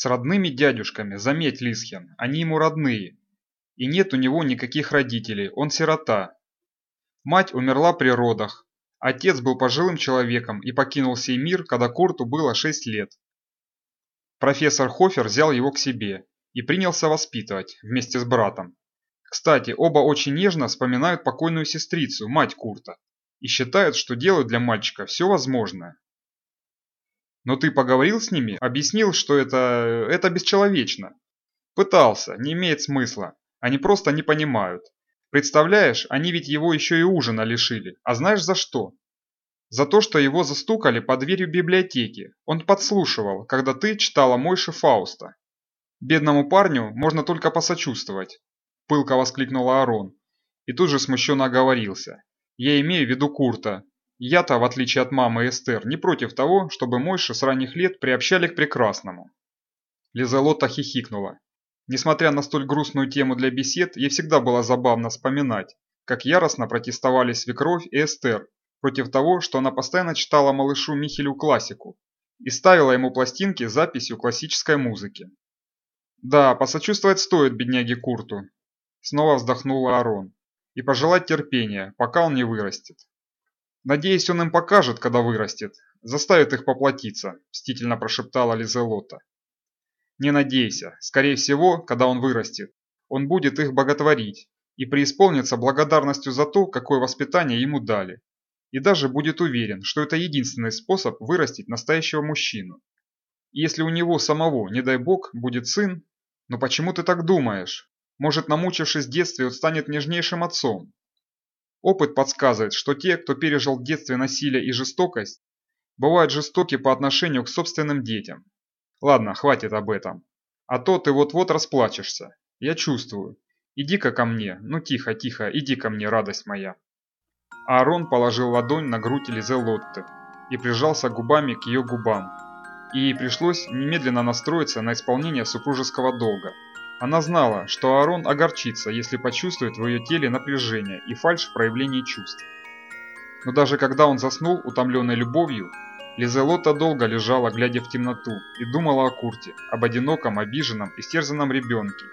С родными дядюшками, заметь, Лисхен, они ему родные. И нет у него никаких родителей, он сирота. Мать умерла при родах, отец был пожилым человеком и покинул сей мир, когда Курту было 6 лет. Профессор Хофер взял его к себе и принялся воспитывать вместе с братом. Кстати, оба очень нежно вспоминают покойную сестрицу, мать Курта, и считают, что делают для мальчика все возможное. Но ты поговорил с ними, объяснил, что это... это бесчеловечно. Пытался, не имеет смысла. Они просто не понимают. Представляешь, они ведь его еще и ужина лишили. А знаешь за что? За то, что его застукали под дверью библиотеки. Он подслушивал, когда ты читала Мойши Фауста. Бедному парню можно только посочувствовать. Пылко воскликнул Арон. И тут же смущенно оговорился. Я имею в виду Курта. Я-то, в отличие от мамы Эстер, не против того, чтобы Мойши с ранних лет приобщали к прекрасному. Лизалота хихикнула. Несмотря на столь грустную тему для бесед, ей всегда было забавно вспоминать, как яростно протестовали свекровь и Эстер против того, что она постоянно читала малышу Михелю классику и ставила ему пластинки с записью классической музыки. Да, посочувствовать стоит бедняге Курту. Снова вздохнула Арон. И пожелать терпения, пока он не вырастет. Надеюсь, он им покажет, когда вырастет. Заставит их поплатиться, мстительно прошептала Лизелота. Не надейся, скорее всего, когда он вырастет, он будет их боготворить и преисполнится благодарностью за то, какое воспитание ему дали и даже будет уверен, что это единственный способ вырастить настоящего мужчину. И если у него самого, не дай бог, будет сын, но почему ты так думаешь? Может, намучившись в детстве, он станет нежнейшим отцом? Опыт подсказывает, что те, кто пережил в детстве насилие и жестокость, бывают жестоки по отношению к собственным детям. Ладно, хватит об этом. А то ты вот-вот расплачешься. Я чувствую. Иди-ка ко мне. Ну тихо, тихо, иди ко мне, радость моя. Аарон положил ладонь на грудь Лизе Лотты и прижался губами к ее губам. И ей пришлось немедленно настроиться на исполнение супружеского долга. Она знала, что Аарон огорчится, если почувствует в ее теле напряжение и фальшь в проявлении чувств. Но даже когда он заснул, утомленный любовью, Лизелота долго лежала, глядя в темноту, и думала о Курте, об одиноком, обиженном, истерзанном ребенке,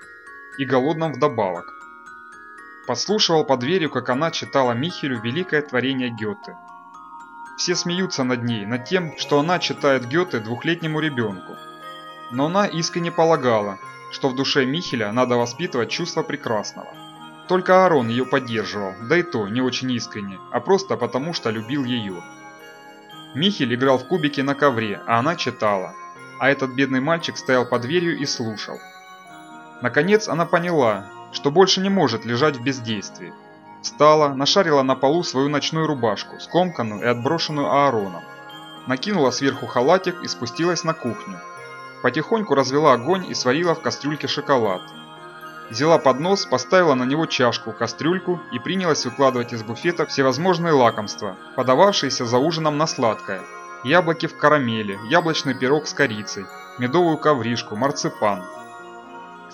и голодном вдобавок. Подслушивал под дверью, как она читала Михелю великое творение Гёте. Все смеются над ней, над тем, что она читает Гёте двухлетнему ребенку. Но она искренне полагала, что в душе Михеля надо воспитывать чувство прекрасного. Только Аарон ее поддерживал, да и то не очень искренне, а просто потому, что любил ее. Михель играл в кубики на ковре, а она читала. А этот бедный мальчик стоял под дверью и слушал. Наконец она поняла, что больше не может лежать в бездействии. Встала, нашарила на полу свою ночную рубашку, скомканную и отброшенную Аароном. Накинула сверху халатик и спустилась на кухню. Потихоньку развела огонь и сварила в кастрюльке шоколад. Взяла поднос, поставила на него чашку, кастрюльку и принялась выкладывать из буфета всевозможные лакомства, подававшиеся за ужином на сладкое. Яблоки в карамели, яблочный пирог с корицей, медовую ковришку, марципан –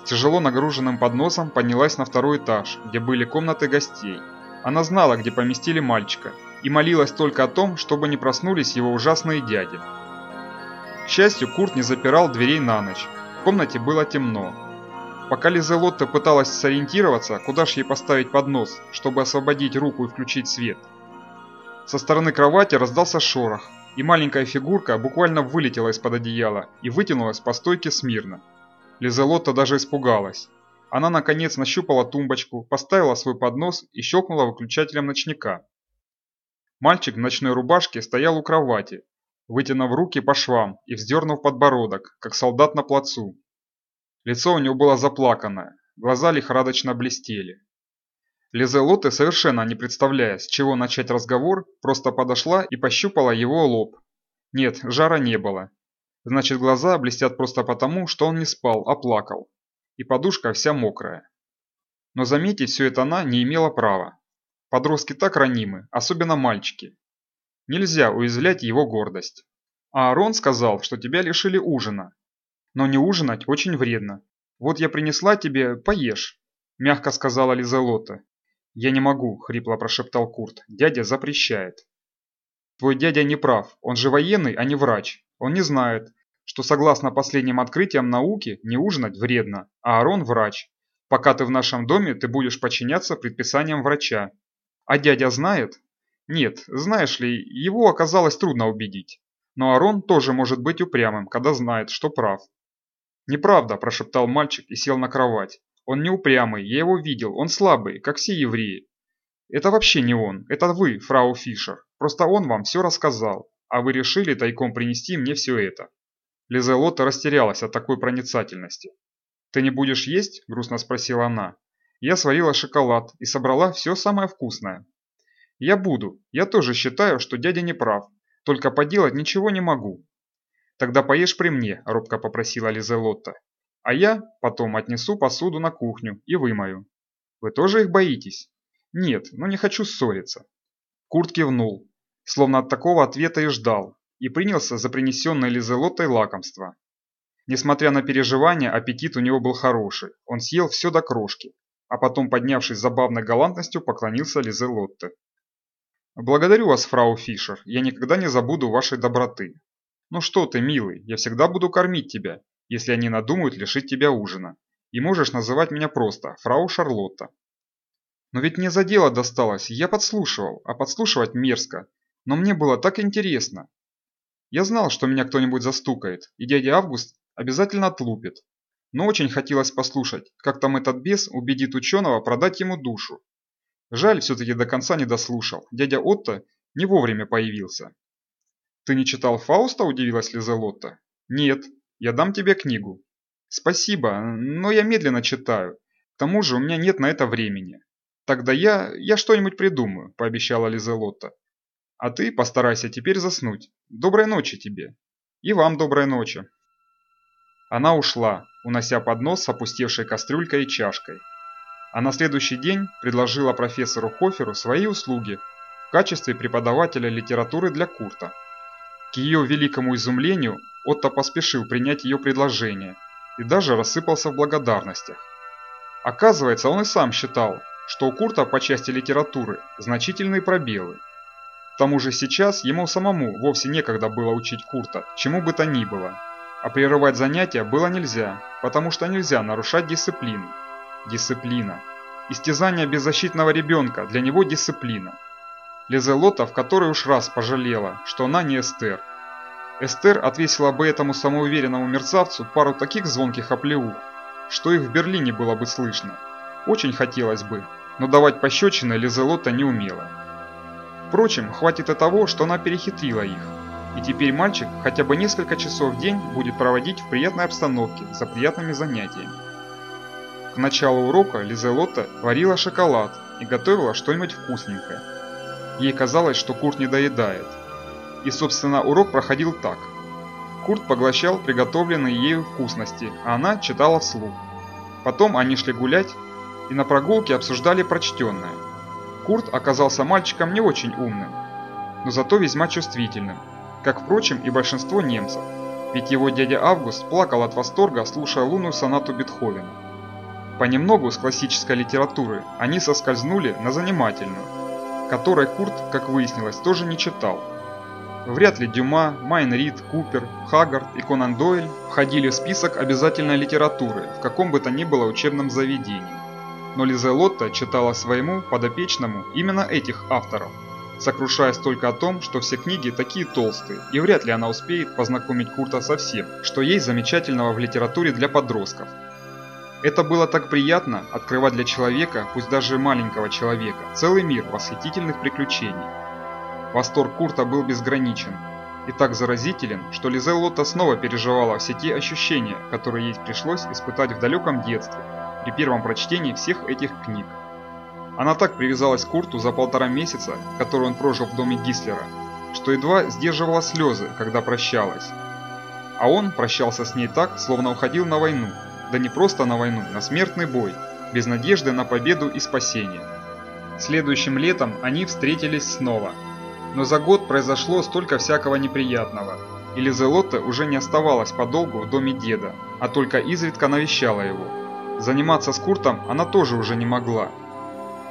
тяжело нагруженным подносом поднялась на второй этаж, где были комнаты гостей. Она знала, где поместили мальчика, и молилась только о том, чтобы не проснулись его ужасные дяди. К счастью, Курт не запирал дверей на ночь. В комнате было темно. Пока Лизелотта пыталась сориентироваться, куда ж ей поставить поднос, чтобы освободить руку и включить свет. Со стороны кровати раздался шорох, и маленькая фигурка буквально вылетела из-под одеяла и вытянулась по стойке смирно. Лизелотта даже испугалась. Она наконец нащупала тумбочку, поставила свой поднос и щелкнула выключателем ночника. Мальчик в ночной рубашке стоял у кровати, вытянув руки по швам и вздернув подбородок, как солдат на плацу. Лицо у него было заплаканное, глаза лихорадочно блестели. Лизелотте, совершенно не представляя, с чего начать разговор, просто подошла и пощупала его лоб. Нет, жара не было, Значит, глаза блестят просто потому, что он не спал, а плакал. И подушка вся мокрая. Но заметить все это она не имела права. Подростки так ранимы, особенно мальчики. Нельзя уязвлять его гордость. А Аарон сказал, что тебя лишили ужина. Но не ужинать очень вредно. Вот я принесла тебе, поешь, мягко сказала Лизелота. Я не могу, хрипло прошептал Курт. Дядя запрещает. Твой дядя не прав, он же военный, а не врач. Он не знает, что согласно последним открытиям науки не ужинать вредно, а Арон врач. Пока ты в нашем доме, ты будешь подчиняться предписаниям врача. А дядя знает? Нет, знаешь ли, его оказалось трудно убедить. Но Арон тоже может быть упрямым, когда знает, что прав. «Неправда», – прошептал мальчик и сел на кровать. «Он не упрямый, я его видел, он слабый, как все евреи». «Это вообще не он, это вы, фрау Фишер. Просто он вам все рассказал, а вы решили тайком принести мне все это». Лизелота растерялась от такой проницательности. «Ты не будешь есть?» – грустно спросила она. «Я сварила шоколад и собрала все самое вкусное». «Я буду. Я тоже считаю, что дядя не прав. Только поделать ничего не могу. «Тогда поешь при мне», – робко попросила Лизелотта. «А я потом отнесу посуду на кухню и вымою». «Вы тоже их боитесь?» «Нет, но не хочу ссориться». Курт кивнул, словно от такого ответа и ждал, и принялся за принесенное Лизелоттой лакомство. Несмотря на переживания, аппетит у него был хороший, он съел все до крошки, а потом, поднявшись забавной галантностью, поклонился Лизелотте. «Благодарю вас, фрау Фишер, я никогда не забуду вашей доброты. «Ну что ты, милый, я всегда буду кормить тебя, если они надумают лишить тебя ужина. И можешь называть меня просто фрау Шарлотта». «Но ведь мне за дело досталось, я подслушивал, а подслушивать мерзко. Но мне было так интересно. Я знал, что меня кто-нибудь застукает, и дядя Август обязательно отлупит. Но очень хотелось послушать, как там этот бес убедит ученого продать ему душу. Жаль, все-таки до конца не дослушал, дядя Отто не вовремя появился. «Ты не читал Фауста?» – удивилась Лизелотта. «Нет, я дам тебе книгу». «Спасибо, но я медленно читаю. К тому же у меня нет на это времени». «Тогда я... я что-нибудь придумаю», – пообещала Лизелотта. «А ты постарайся теперь заснуть. Доброй ночи тебе». «И вам доброй ночи». Она ушла, унося поднос с опустевшей кастрюлькой и чашкой. А на следующий день предложила профессору Хоферу свои услуги в качестве преподавателя литературы для Курта. К ее великому изумлению Отто поспешил принять ее предложение и даже рассыпался в благодарностях. Оказывается, он и сам считал, что у Курта по части литературы значительные пробелы. К тому же сейчас ему самому вовсе некогда было учить Курта, чему бы то ни было. А прерывать занятия было нельзя, потому что нельзя нарушать дисциплину. Дисциплина. Истязание беззащитного ребенка для него дисциплина. Лизелота в который уж раз пожалела, что она не Эстер. Эстер отвесила бы этому самоуверенному мерзавцу пару таких звонких оплеух, что их в Берлине было бы слышно. Очень хотелось бы, но давать пощечины Лизелота не умела. Впрочем, хватит и того, что она перехитрила их, и теперь мальчик хотя бы несколько часов в день будет проводить в приятной обстановке за приятными занятиями. К началу урока Лизелота варила шоколад и готовила что-нибудь вкусненькое. Ей казалось, что Курт не доедает. И, собственно, урок проходил так. Курт поглощал приготовленные ею вкусности, а она читала вслух. Потом они шли гулять и на прогулке обсуждали прочтенное. Курт оказался мальчиком не очень умным, но зато весьма чувствительным, как, впрочем, и большинство немцев, ведь его дядя Август плакал от восторга, слушая лунную сонату Бетховена. Понемногу с классической литературы они соскользнули на занимательную, которой Курт, как выяснилось, тоже не читал. Вряд ли Дюма, Майн Рид, Купер, Хаггард и Конан Дойль входили в список обязательной литературы в каком бы то ни было учебном заведении. Но Лизелотта читала своему подопечному именно этих авторов, сокрушаясь только о том, что все книги такие толстые, и вряд ли она успеет познакомить Курта со всем, что есть замечательного в литературе для подростков. Это было так приятно открывать для человека, пусть даже маленького человека, целый мир восхитительных приключений. Восторг Курта был безграничен и так заразителен, что Лизеллота снова переживала все те ощущения, которые ей пришлось испытать в далеком детстве, при первом прочтении всех этих книг. Она так привязалась к Курту за полтора месяца, который он прожил в доме Гислера, что едва сдерживала слезы, когда прощалась. А он прощался с ней так, словно уходил на войну, да не просто на войну, на смертный бой, без надежды на победу и спасение. Следующим летом они встретились снова. Но за год произошло столько всякого неприятного, и Лизелотта уже не оставалась подолгу в доме деда, а только изредка навещала его. Заниматься с Куртом она тоже уже не могла.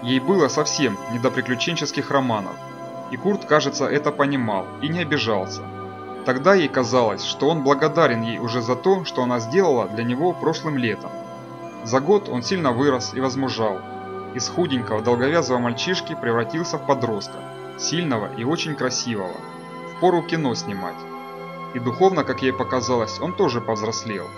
Ей было совсем не до приключенческих романов, и Курт, кажется, это понимал и не обижался. Тогда ей казалось, что он благодарен ей уже за то, что она сделала для него прошлым летом. За год он сильно вырос и возмужал. Из худенького долговязого мальчишки превратился в подростка, сильного и очень красивого. В пору кино снимать. И духовно, как ей показалось, он тоже повзрослел.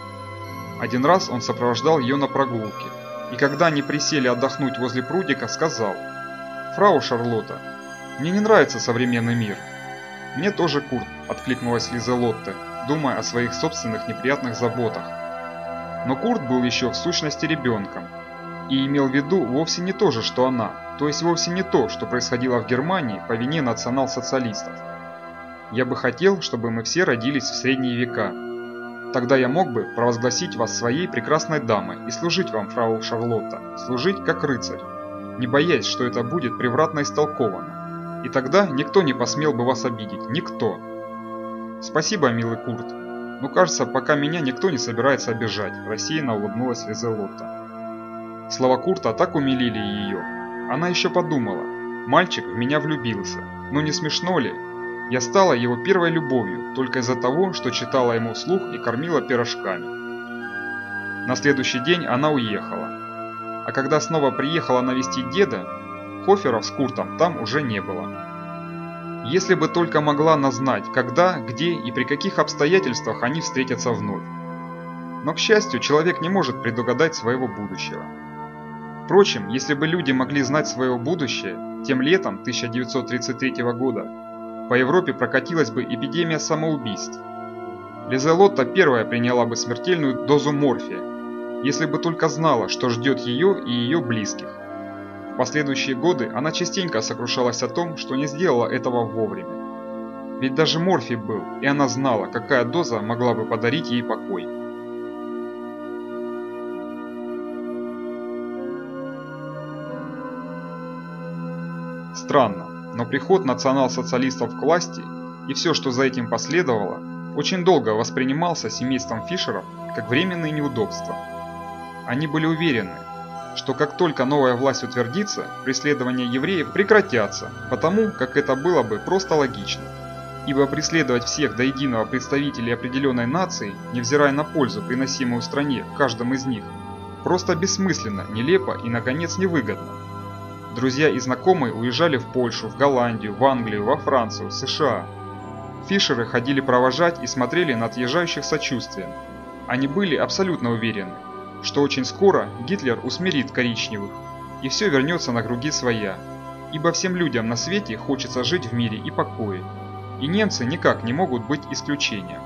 Один раз он сопровождал ее на прогулке, и когда они присели отдохнуть возле прудика, сказал «Фрау Шарлотта, мне не нравится современный мир». «Мне тоже, Курт», – откликнулась Лиза Лотте, думая о своих собственных неприятных заботах. Но Курт был еще в сущности ребенком и имел в виду вовсе не то же, что она, то есть вовсе не то, что происходило в Германии по вине национал-социалистов. Я бы хотел, чтобы мы все родились в средние века. Тогда я мог бы провозгласить вас своей прекрасной дамой и служить вам, фрау Шарлотта, служить как рыцарь, не боясь, что это будет превратно истолковано. И тогда никто не посмел бы вас обидеть, никто. Спасибо, милый Курт. Но кажется, пока меня никто не собирается обижать, рассеянно улыбнулась Лизелотта. Слова Курта так умилили ее. Она еще подумала, мальчик в меня влюбился, но не смешно ли? Я стала его первой любовью только из-за того, что читала ему вслух и кормила пирожками. На следующий день она уехала. А когда снова приехала навестить деда, Хоферов с Куртом там уже не было. Если бы только могла назнать, когда, где и при каких обстоятельствах они встретятся вновь. Но, к счастью, человек не может предугадать своего будущего. Впрочем, если бы люди могли знать свое будущее, тем летом 1933 года по Европе прокатилась бы эпидемия самоубийств. Лизелотта первая приняла бы смертельную дозу морфия, если бы только знала, что ждет ее и ее близких. Последующие годы она частенько сокрушалась о том, что не сделала этого вовремя. Ведь даже морфий был, и она знала, какая доза могла бы подарить ей покой. Странно, но приход национал-социалистов к власти и все, что за этим последовало, очень долго воспринимался семейством Фишеров как временные неудобства. Они были уверены, что как только новая власть утвердится, преследования евреев прекратятся, потому как это было бы просто логично. Ибо преследовать всех до единого представителей определенной нации, невзирая на пользу, приносимую стране каждым из них, просто бессмысленно, нелепо и, наконец, невыгодно. Друзья и знакомые уезжали в Польшу, в Голландию, в Англию, во Францию, США. Фишеры ходили провожать и смотрели на отъезжающих сочувствием. Они были абсолютно уверены, что очень скоро Гитлер усмирит коричневых, и все вернется на круги своя, ибо всем людям на свете хочется жить в мире и покое, и немцы никак не могут быть исключением.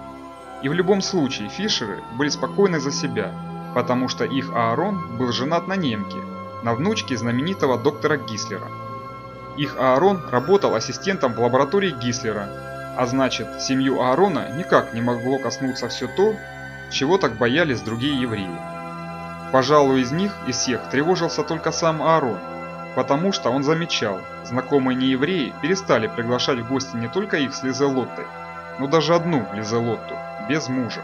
И в любом случае Фишеры были спокойны за себя, потому что их Аарон был женат на немке, на внучке знаменитого доктора Гислера. Их Аарон работал ассистентом в лаборатории Гислера, а значит, семью Аарона никак не могло коснуться все то, чего так боялись другие евреи. Пожалуй, из них, из всех, тревожился только сам Аарон, потому что он замечал, знакомые неевреи перестали приглашать в гости не только их с Лизелоттой, но даже одну Лизелотту, без мужа.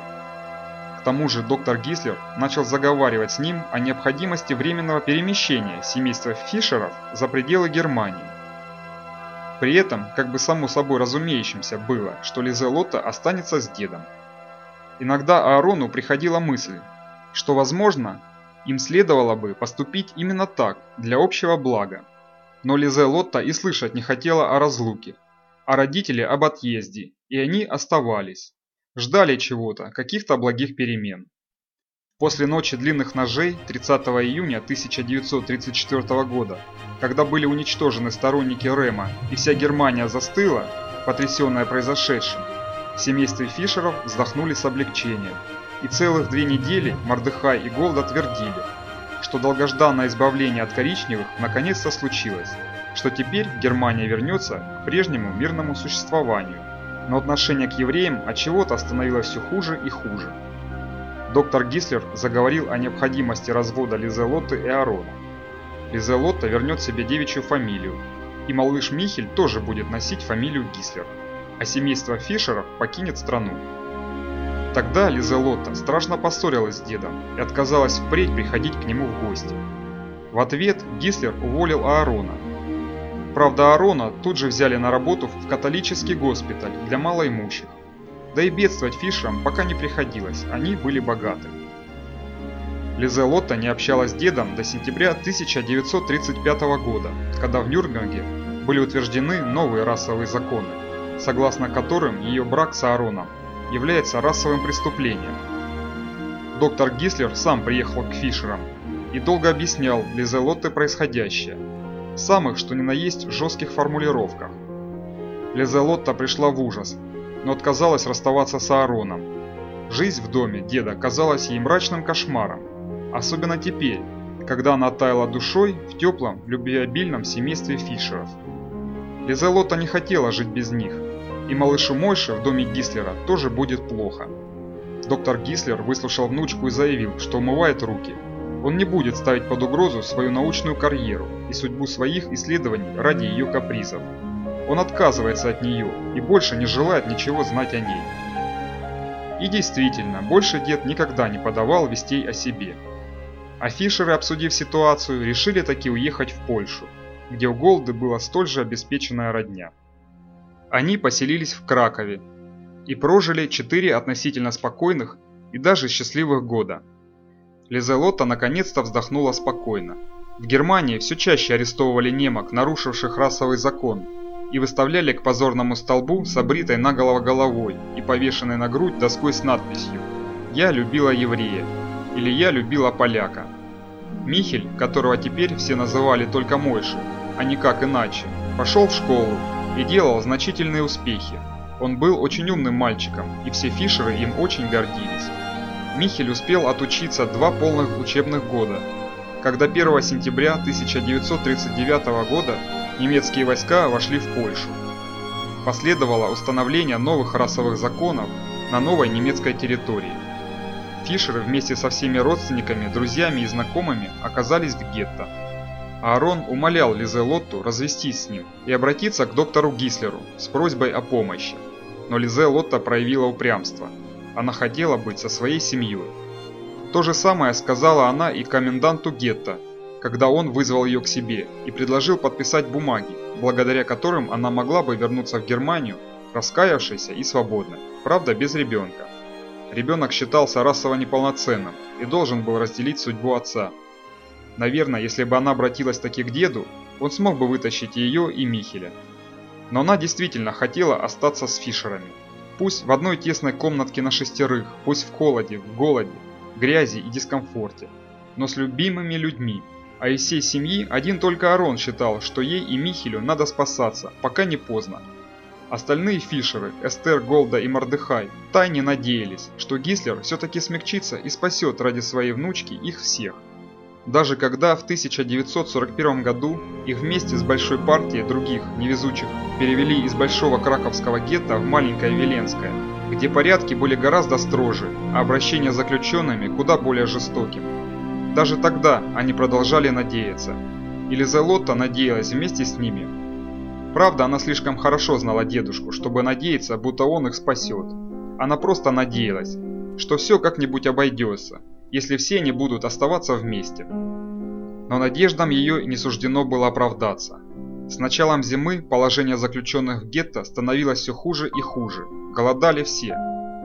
К тому же доктор Гислер начал заговаривать с ним о необходимости временного перемещения семейства Фишеров за пределы Германии. При этом, как бы само собой разумеющимся было, что Лизелота останется с дедом. Иногда Аарону приходила мысль, что, возможно, им следовало бы поступить именно так, для общего блага. Но Лизе Лотта и слышать не хотела о разлуке, а родители об отъезде, и они оставались. Ждали чего-то, каких-то благих перемен. После ночи длинных ножей 30 июня 1934 года, когда были уничтожены сторонники Рема и вся Германия застыла, потрясенная произошедшим, в Фишеров вздохнули с облегчением. И целых две недели Мордыхай и Голда твердили, что долгожданное избавление от коричневых наконец-то случилось, что теперь Германия вернется к прежнему мирному существованию но отношение к евреям от чего-то становилось все хуже и хуже. Доктор Гислер заговорил о необходимости развода Лизелотты и Арона. Лизелотта вернет себе девичью фамилию, и малыш Михель тоже будет носить фамилию Гислер, а семейство Фишеров покинет страну. Тогда Лизелотта страшно поссорилась с дедом и отказалась впредь приходить к нему в гости. В ответ Гислер уволил Аарона, Правда, Арона тут же взяли на работу в католический госпиталь для малоимущих. Да и бедствовать Фишерам пока не приходилось, они были богаты. Лизе Лотта не общалась с дедом до сентября 1935 года, когда в Нюрнберге были утверждены новые расовые законы, согласно которым ее брак с Аароном является расовым преступлением. Доктор Гислер сам приехал к Фишерам и долго объяснял Лизе Лотте происходящее, самых что ни на есть жестких формулировках. Лизе Лотта пришла в ужас, но отказалась расставаться с Аароном. Жизнь в доме деда казалась ей мрачным кошмаром, Особенно теперь, когда она таяла душой в теплом, любвеобильном семействе Фишеров. Лизелота не хотела жить без них, и малышу Мойше в доме Гислера тоже будет плохо. Доктор Гислер выслушал внучку и заявил, что умывает руки. Он не будет ставить под угрозу свою научную карьеру и судьбу своих исследований ради ее капризов. Он отказывается от нее и больше не желает ничего знать о ней. И действительно, больше дед никогда не подавал вестей о себе. А Фишеры, обсудив ситуацию, решили таки уехать в Польшу, где у Голды была столь же обеспеченная родня. Они поселились в Кракове и прожили четыре относительно спокойных и даже счастливых года. Лизелота наконец-то вздохнула спокойно. В Германии все чаще арестовывали немок, нарушивших расовый закон, и выставляли к позорному столбу с обритой наголо головой и повешенной на грудь доской с надписью «Я любила еврея» или «Я любила поляка». Михель, которого теперь все называли только Мойши, а никак иначе, пошел в школу и делал значительные успехи. Он был очень умным мальчиком, и все Фишеры им очень гордились. Михель успел отучиться два полных учебных года, когда 1 сентября 1939 года немецкие войска вошли в Польшу. Последовало установление новых расовых законов на новой немецкой территории. Фишеры вместе со всеми родственниками, друзьями и знакомыми оказались в гетто. Аарон умолял Лизе Лотту развестись с ним и обратиться к доктору Гислеру с просьбой о помощи. Но Лизе Лотта проявила упрямство. Она хотела быть со своей семьей. То же самое сказала она и коменданту гетто, когда он вызвал ее к себе и предложил подписать бумаги, благодаря которым она могла бы вернуться в Германию, раскаявшейся и свободной, правда без ребенка. Ребенок считался расово неполноценным и должен был разделить судьбу отца. Наверное, если бы она обратилась таки к деду, он смог бы вытащить ее и Михеля. Но она действительно хотела остаться с Фишерами. Пусть в одной тесной комнатке на шестерых, пусть в холоде, в голоде, грязи и дискомфорте, но с любимыми людьми. А из всей семьи один только Арон считал, что ей и Михелю надо спасаться, пока не поздно. Остальные Фишеры, Эстер, Голда и Мордыхай, тайне надеялись, что Гислер все-таки смягчится и спасет ради своей внучки их всех. Даже когда в 1941 году их вместе с большой партией других невезучих перевели из большого краковского гетто в маленькое Веленское, где порядки были гораздо строже, а обращение с заключенными куда более жестоким. Даже тогда они продолжали надеяться. И Лизелотта надеялась вместе с ними Правда, она слишком хорошо знала дедушку, чтобы надеяться, будто он их спасет. Она просто надеялась, что все как-нибудь обойдется, если все не будут оставаться вместе. Но надеждам ее не суждено было оправдаться. С началом зимы положение заключенных в гетто становилось все хуже и хуже. Голодали все.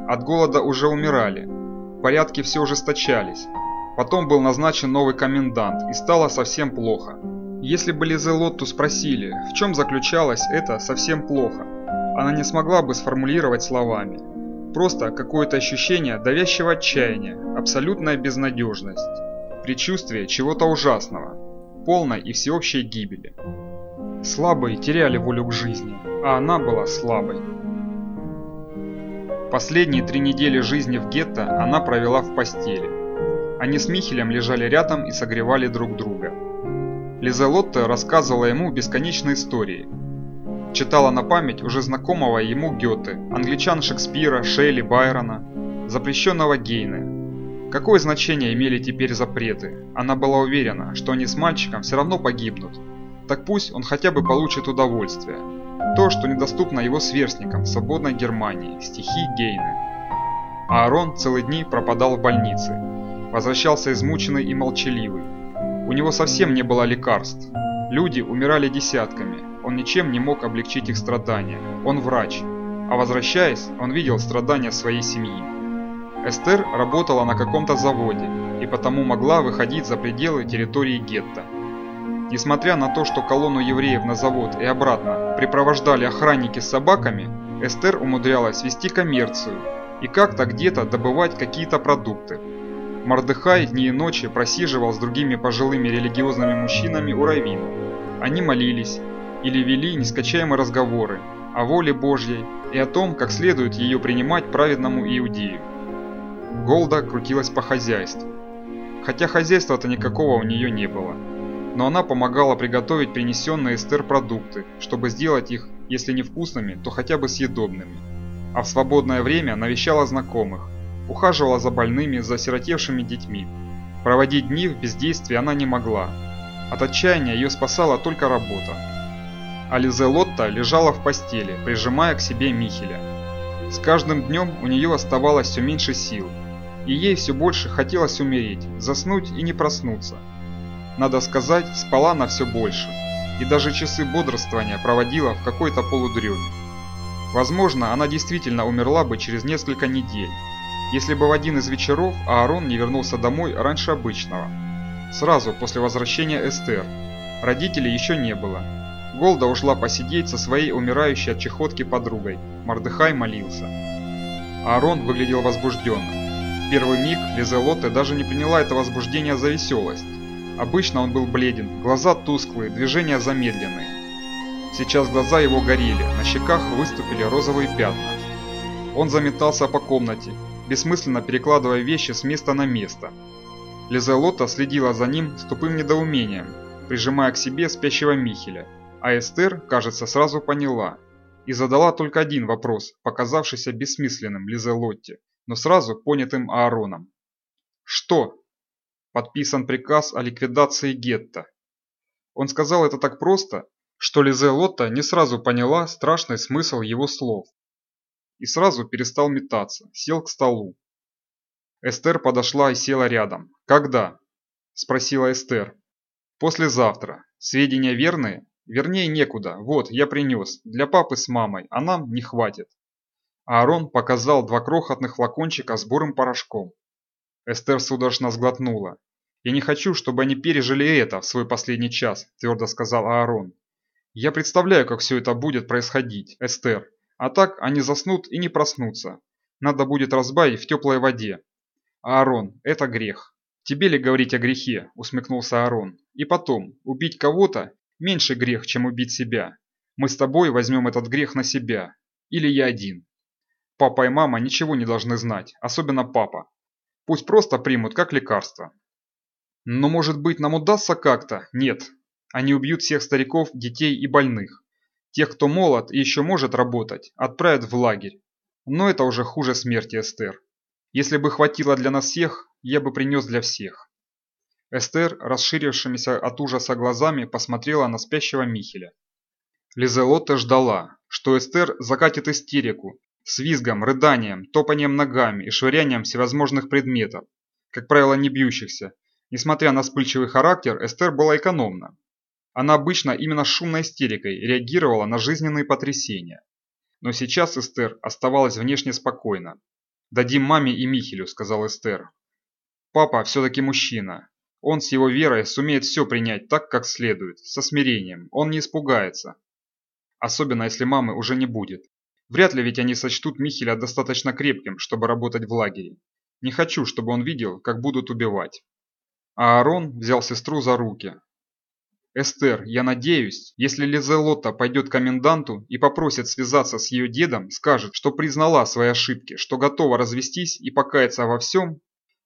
От голода уже умирали. Порядки все ужесточались. Потом был назначен новый комендант и стало совсем плохо. Если бы Лизелотту спросили, в чем заключалось это совсем плохо, она не смогла бы сформулировать словами. Просто какое-то ощущение давящего отчаяния, абсолютная безнадежность, предчувствие чего-то ужасного, полной и всеобщей гибели. Слабые теряли волю к жизни, а она была слабой. Последние три недели жизни в гетто она провела в постели. Они с Михелем лежали рядом и согревали друг друга. Лизелотта рассказывала ему бесконечные истории. Читала на память уже знакомого ему Гёте, англичан Шекспира, Шелли, Байрона, запрещенного Гейне. Какое значение имели теперь запреты? Она была уверена, что они с мальчиком все равно погибнут. Так пусть он хотя бы получит удовольствие. То, что недоступно его сверстникам в свободной Германии, стихи Гейне. А Аарон целые дни пропадал в больнице. Возвращался измученный и молчаливый. У него совсем не было лекарств. Люди умирали десятками. Он ничем не мог облегчить их страдания. Он врач. А возвращаясь, он видел страдания своей семьи. Эстер работала на каком-то заводе и потому могла выходить за пределы территории гетто. Несмотря на то, что колонну евреев на завод и обратно припровождали охранники с собаками, Эстер умудрялась вести коммерцию и как-то где-то добывать какие-то продукты. Мордыхай дни и ночи просиживал с другими пожилыми религиозными мужчинами у раввина. Они молились или вели нескачаемые разговоры о воле Божьей и о том, как следует ее принимать праведному иудею. Голда крутилась по хозяйству. Хотя хозяйства-то никакого у нее не было. Но она помогала приготовить принесенные Эстер продукты, чтобы сделать их, если не вкусными, то хотя бы съедобными. А в свободное время навещала знакомых, ухаживала за больными, за осиротевшими детьми. Проводить дни в бездействии она не могла. От отчаяния ее спасала только работа. Ализе Лотта лежала в постели, прижимая к себе Михеля. С каждым днем у нее оставалось все меньше сил, и ей все больше хотелось умереть, заснуть и не проснуться. Надо сказать, спала она все больше, и даже часы бодрствования проводила в какой-то полудреме. Возможно, она действительно умерла бы через несколько недель, если бы в один из вечеров Аарон не вернулся домой раньше обычного. Сразу после возвращения Эстер. Родителей еще не было, Голда ушла посидеть со своей умирающей от чехотки подругой. Мордыхай молился. Аарон выглядел возбужденным. В первый миг Лизелотте даже не приняла это возбуждение за веселость. Обычно он был бледен, глаза тусклые, движения замедленные. Сейчас глаза его горели, на щеках выступили розовые пятна. Он заметался по комнате, бессмысленно перекладывая вещи с места на место. Лизелота следила за ним с тупым недоумением, прижимая к себе спящего Михеля. А Эстер, кажется, сразу поняла и задала только один вопрос, показавшийся бессмысленным Лизе Лотте, но сразу понятым Аароном. «Что?» Подписан приказ о ликвидации гетто. Он сказал это так просто, что Лизе Лотта не сразу поняла страшный смысл его слов. И сразу перестал метаться, сел к столу. Эстер подошла и села рядом. «Когда?» – спросила Эстер. «Послезавтра. Сведения верные?» Вернее, некуда. Вот, я принес. Для папы с мамой, а нам не хватит. Аарон показал два крохотных флакончика с бурым порошком. Эстер судорожно сглотнула. «Я не хочу, чтобы они пережили это в свой последний час», – твердо сказал Аарон. «Я представляю, как все это будет происходить, Эстер. А так они заснут и не проснутся. Надо будет разбавить в теплой воде. Аарон, это грех». «Тебе ли говорить о грехе?» – усмехнулся Аарон. «И потом, убить кого-то Меньше грех, чем убить себя. Мы с тобой возьмем этот грех на себя. Или я один. Папа и мама ничего не должны знать, особенно папа. Пусть просто примут как лекарство. Но может быть нам удастся как-то? Нет. Они убьют всех стариков, детей и больных. Тех, кто молод и еще может работать, отправят в лагерь. Но это уже хуже смерти, Эстер. Если бы хватило для нас всех, я бы принес для всех. Эстер, расширившимися от ужаса глазами, посмотрела на спящего Михеля. Лизелотта ждала, что Эстер закатит истерику, с визгом, рыданием, топанием ногами и швырянием всевозможных предметов, как правило не бьющихся. Несмотря на вспыльчивый характер, Эстер была экономна. Она обычно именно шумной истерикой реагировала на жизненные потрясения. Но сейчас Эстер оставалась внешне спокойна. «Дадим маме и Михелю», – сказал Эстер. «Папа все-таки мужчина. Он с его верой сумеет все принять так, как следует, со смирением. Он не испугается. Особенно, если мамы уже не будет. Вряд ли ведь они сочтут Михеля достаточно крепким, чтобы работать в лагере. Не хочу, чтобы он видел, как будут убивать. А Аарон взял сестру за руки. «Эстер, я надеюсь, если Лизелотта пойдет к коменданту и попросит связаться с ее дедом, скажет, что признала свои ошибки, что готова развестись и покаяться во всем,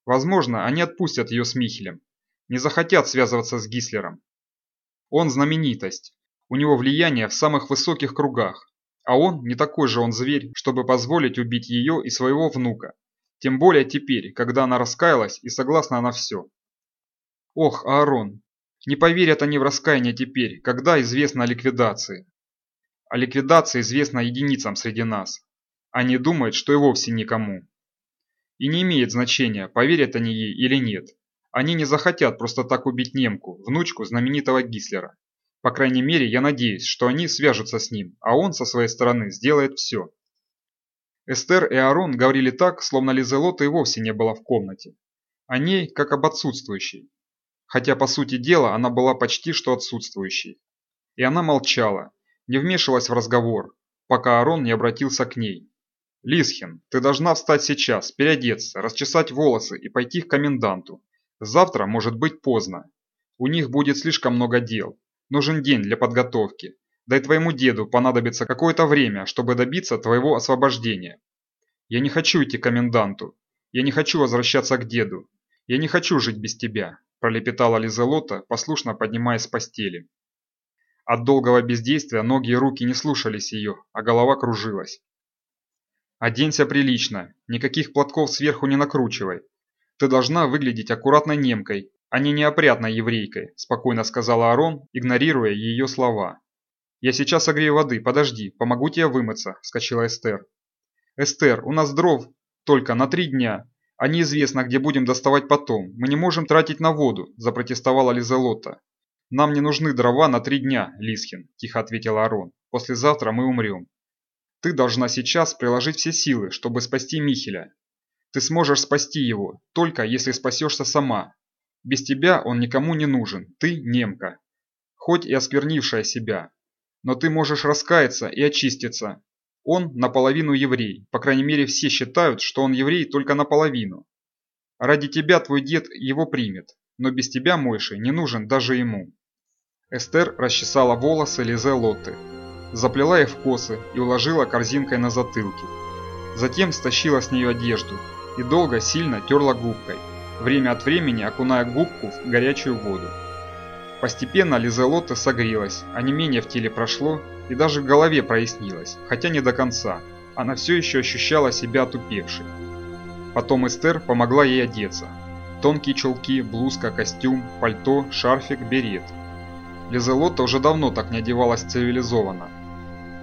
возможно, они отпустят ее с Михелем, не захотят связываться с Гислером. Он знаменитость, у него влияние в самых высоких кругах, а он не такой же он зверь, чтобы позволить убить ее и своего внука. Тем более теперь, когда она раскаялась и согласна на все. Ох, Аарон, не поверят они в раскаяние теперь, когда известно о ликвидации. О ликвидации известно единицам среди нас. Они думают, что и вовсе никому. И не имеет значения, поверят они ей или нет. Они не захотят просто так убить немку, внучку знаменитого Гислера. По крайней мере, я надеюсь, что они свяжутся с ним, а он со своей стороны сделает все. Эстер и Арон говорили так, словно Лизелота и вовсе не было в комнате. О ней, как об отсутствующей. Хотя, по сути дела, она была почти что отсутствующей. И она молчала, не вмешивалась в разговор, пока Арон не обратился к ней. «Лисхин, ты должна встать сейчас, переодеться, расчесать волосы и пойти к коменданту. Завтра может быть поздно. У них будет слишком много дел. Нужен день для подготовки. Да и твоему деду понадобится какое-то время, чтобы добиться твоего освобождения. Я не хочу идти к коменданту. Я не хочу возвращаться к деду. Я не хочу жить без тебя», – пролепетала Лизелота, послушно поднимаясь с постели. От долгого бездействия ноги и руки не слушались ее, а голова кружилась. «Оденься прилично, никаких платков сверху не накручивай. Ты должна выглядеть аккуратной немкой, а не неопрятной еврейкой», – спокойно сказала Арон, игнорируя ее слова. «Я сейчас согрею воды, подожди, помогу тебе вымыться», – вскочила Эстер. «Эстер, у нас дров только на три дня, а неизвестно, где будем доставать потом. Мы не можем тратить на воду», – запротестовала Лизелота. «Нам не нужны дрова на три дня, Лисхин», – тихо ответила Арон. «Послезавтра мы умрем». «Ты должна сейчас приложить все силы, чтобы спасти Михеля. Ты сможешь спасти его, только если спасешься сама. Без тебя он никому не нужен, ты немка. Хоть и осквернившая себя, но ты можешь раскаяться и очиститься. Он наполовину еврей, по крайней мере все считают, что он еврей только наполовину. Ради тебя твой дед его примет, но без тебя, Мойши, не нужен даже ему. Эстер расчесала волосы Лизе Лотты, заплела их в косы и уложила корзинкой на затылке. Затем стащила с нее одежду и долго сильно терла губкой, время от времени окуная губку в горячую воду. Постепенно Лизелотта согрелась, а не менее в теле прошло и даже в голове прояснилось, хотя не до конца. Она все еще ощущала себя отупевшей. Потом Эстер помогла ей одеться. Тонкие чулки, блузка, костюм, пальто, шарфик, берет. Лизелотта уже давно так не одевалась цивилизованно.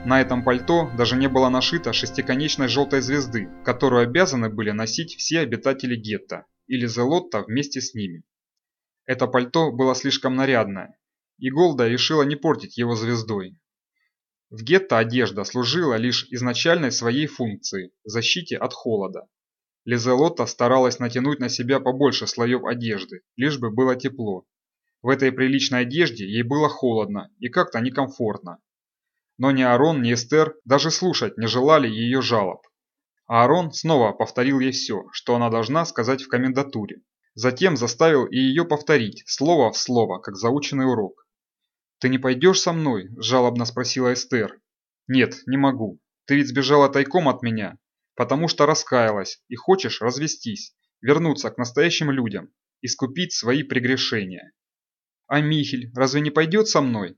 На этом пальто даже не было нашито шестиконечной желтой звезды, которую обязаны были носить все обитатели гетто, и Лизелотта вместе с ними. Это пальто было слишком нарядное, и Голда решила не портить его звездой. В гетто одежда служила лишь изначальной своей функции – защите от холода. Лизелотта старалась натянуть на себя побольше слоев одежды, лишь бы было тепло. В этой приличной одежде ей было холодно и как-то некомфортно. Но ни Арон, ни Эстер даже слушать не желали ее жалоб. А Арон снова повторил ей все, что она должна сказать в комендатуре. Затем заставил и ее повторить, слово в слово, как заученный урок. «Ты не пойдешь со мной?» – жалобно спросила Эстер. «Нет, не могу. Ты ведь сбежала тайком от меня, потому что раскаялась и хочешь развестись, вернуться к настоящим людям, искупить свои прегрешения». «А Михель разве не пойдет со мной?»